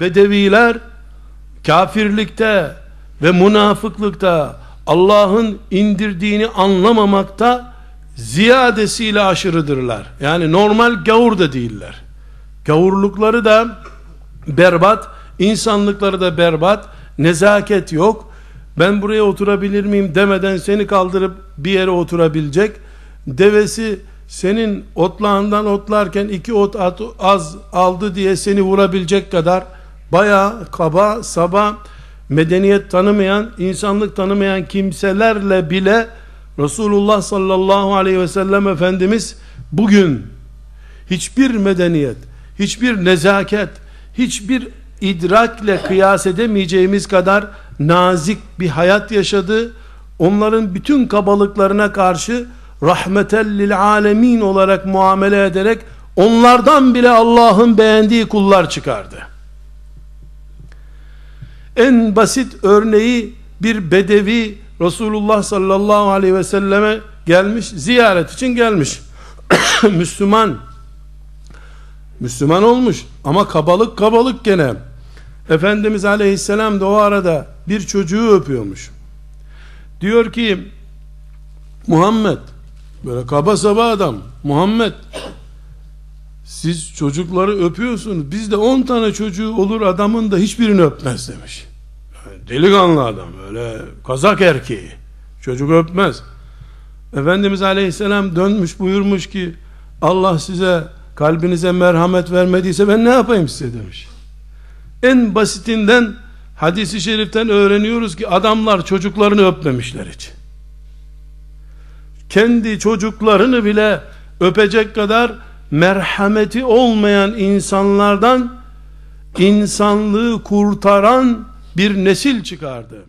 Bedeviler kafirlikte ve münafıklıkta Allah'ın indirdiğini anlamamakta ziyadesiyle aşırıdırlar. Yani normal gavur da değiller. Gavurlukları da berbat, insanlıkları da berbat, nezaket yok. Ben buraya oturabilir miyim demeden seni kaldırıp bir yere oturabilecek. Devesi senin otlağından otlarken iki ot az aldı diye seni vurabilecek kadar baya kaba saba medeniyet tanımayan, insanlık tanımayan kimselerle bile Resulullah sallallahu aleyhi ve sellem Efendimiz bugün hiçbir medeniyet, hiçbir nezaket, hiçbir idrakle kıyas edemeyeceğimiz kadar nazik bir hayat yaşadı. Onların bütün kabalıklarına karşı rahmetellil alemin olarak muamele ederek onlardan bile Allah'ın beğendiği kullar çıkardı. En basit örneği bir bedevi Resulullah sallallahu aleyhi ve selleme gelmiş, ziyaret için gelmiş. Müslüman. Müslüman olmuş ama kabalık kabalık gene. Efendimiz aleyhisselam da o arada bir çocuğu öpüyormuş. Diyor ki Muhammed böyle kaba saba adam Muhammed siz çocukları öpüyorsunuz. Bizde on tane çocuğu olur adamın da hiçbirini öpmez demiş. Yani delikanlı adam öyle kazak erkeği. Çocuk öpmez. Efendimiz aleyhisselam dönmüş buyurmuş ki Allah size kalbinize merhamet vermediyse ben ne yapayım size? demiş. En basitinden hadisi şeriften öğreniyoruz ki adamlar çocuklarını öpmemişler hiç. Kendi çocuklarını bile öpecek kadar merhameti olmayan insanlardan insanlığı kurtaran bir nesil çıkardı.